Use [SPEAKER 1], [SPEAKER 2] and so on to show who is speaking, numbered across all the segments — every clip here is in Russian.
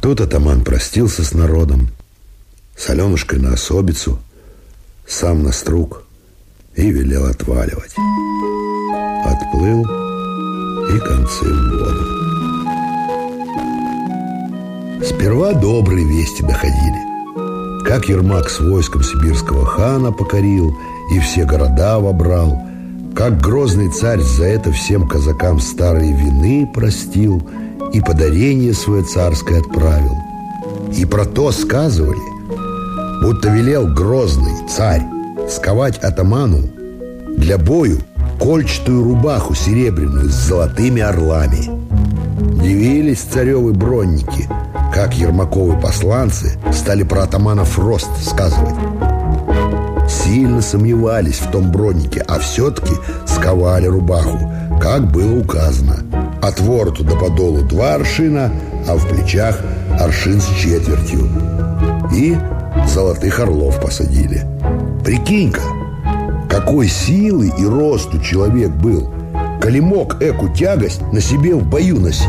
[SPEAKER 1] Тут атаман простился с народом, с Аленушкой на особицу, сам на струк и велел отваливать. Отплыл и концы в воду. Сперва добрые вести доходили. Как Ермак с войском сибирского хана покорил и все города вобрал, как грозный царь за это всем казакам старые вины простил и подарение свое царское отправил. И про то сказывали, будто велел грозный царь сковать атаману для бою кольчатую рубаху серебряную с золотыми орлами. Дивились царевы бронники, как Ермаковы посланцы стали про атамана Фрост сказывать. Сильно сомневались в том броннике, а все-таки сковали рубаху, как было указано. От вороту до подолу два аршина, а в плечах аршин с четвертью. И золотых орлов посадили. Прикинь-ка, какой силы и росту человек был, коли мог эку тягость на себе в бою носить.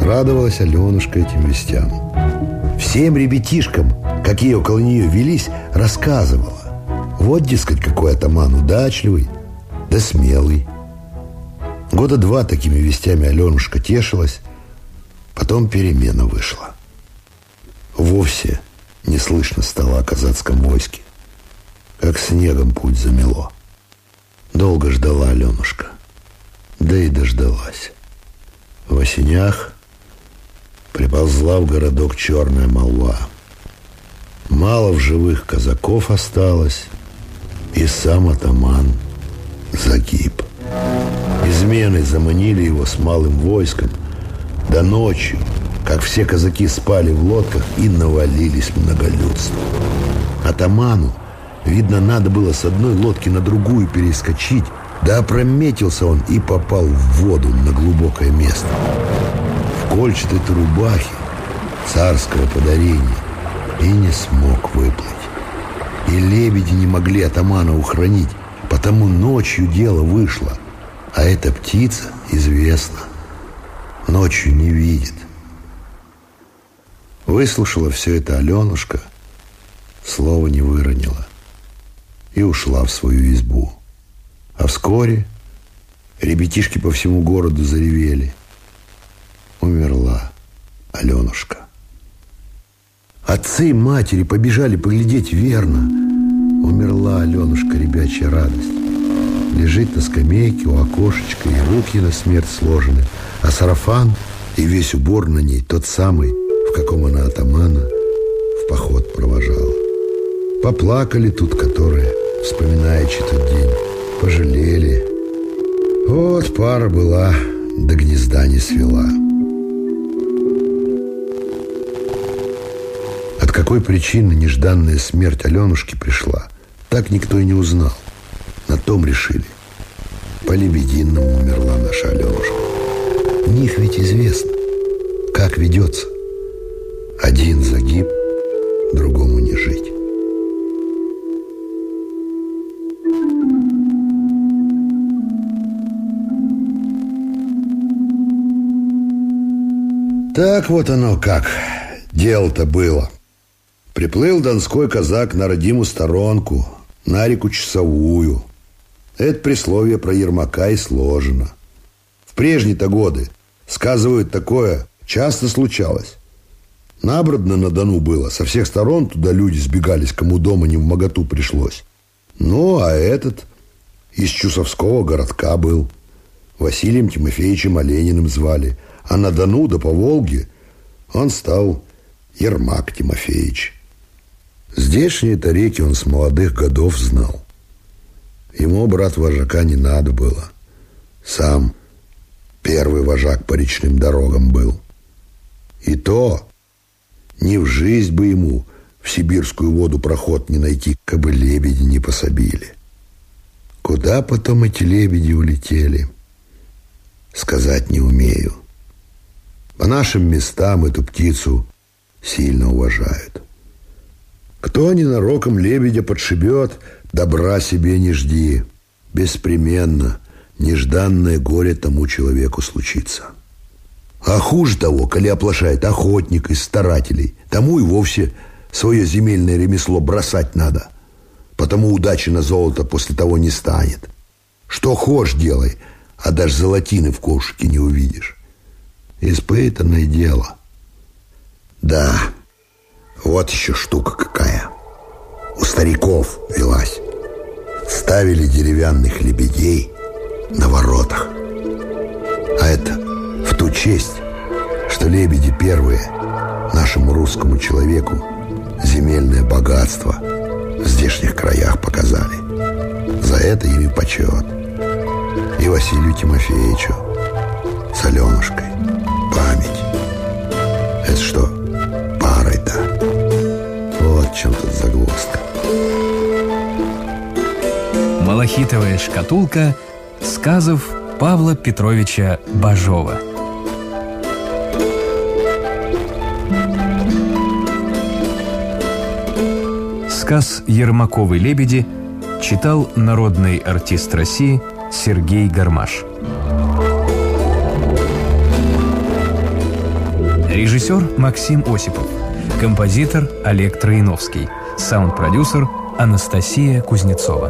[SPEAKER 1] Радовалась Аленушка этим вестям. Всем ребятишкам, какие около нее велись, рассказывала. Вот, дескать, какой атаман удачливый, да смелый. Года два такими вестями Аленушка тешилась, потом перемена вышла. Вовсе не слышно стало о казацком войске. Как снегом путь замело. Долго ждала Аленушка. Да и дождалась. В осенях приползла в городок черная молва. Мало в живых казаков осталось, и сам атаман загиб. Измены заманили его с малым войском, до ночью – как все казаки спали в лодках и навалились многолюдством. Атаману, видно, надо было с одной лодки на другую перескочить, да опрометился он и попал в воду на глубокое место. В кольчатой рубахе царского подарения и не смог выплыть. И лебеди не могли атамана ухранить, потому ночью дело вышло. А эта птица, известно, ночью не видит – Выслушала все это Аленушка, слова не выронила и ушла в свою избу. А вскоре ребятишки по всему городу заревели. Умерла Аленушка. Отцы и матери побежали поглядеть верно. Умерла Аленушка, ребячья радость. Лежит на скамейке у окошечка, и руки на смерть сложены, а сарафан и весь убор на ней тот самый, в каком она атамана в поход провожала. Поплакали тут которые, вспоминаючи тот день, пожалели. Вот пара была, до гнезда не свела. От какой причины нежданная смерть Аленушки пришла, так никто и не узнал. На том решили. По лебединному умерла наша Аленушка. У них ведь известно, как ведется – один загиб, другому не жить. Так вот оно как. Дело-то было. Приплыл донской казак на родимую сторонку, на реку Часовую. Это присловие про Ермака и сложено. В прежние-то годы, сказывают, такое часто случалось. Набродно на Дону было. Со всех сторон туда люди сбегались, кому дома не в моготу пришлось. Ну, а этот из Чусовского городка был. Василием Тимофеевичем Олениным звали. А на Дону да по Волге он стал Ермак Тимофеевич. Здешние-то реки он с молодых годов знал. Ему, брат вожака, не надо было. Сам первый вожак по речным дорогам был. И то ни в жизнь бы ему в сибирскую воду проход не найти, как бы лебеди не пособили. Куда потом эти лебеди улетели, сказать не умею. По нашим местам эту птицу сильно уважают. Кто ненароком лебедя подшибет, добра себе не жди. Беспременно нежданное горе тому человеку случится. А хуже того, коли оплошает охотник из старателей, тому и вовсе свое земельное ремесло бросать надо. Потому удачи на золото после того не станет. Что хошь делай, а даже золотины в кошике не увидишь. Испытанное дело. Да, вот еще штука какая. У стариков велась. Ставили деревянных лебедей на воротах. А это в ту честь, что лебеди первые нашему русскому человеку земельное богатство в здешних краях показали. За это ими почет. И Василию Тимофеевичу с Аленушкой чем тут загвоздка.
[SPEAKER 2] Малахитовая шкатулка сказов Павла Петровича Бажова. Сказ «Ермаковы лебеди» читал народный артист России Сергей Гармаш. Режиссер Максим Осипов. Композитор Олег Троиновский. Саунд-продюсер Анастасия Кузнецова.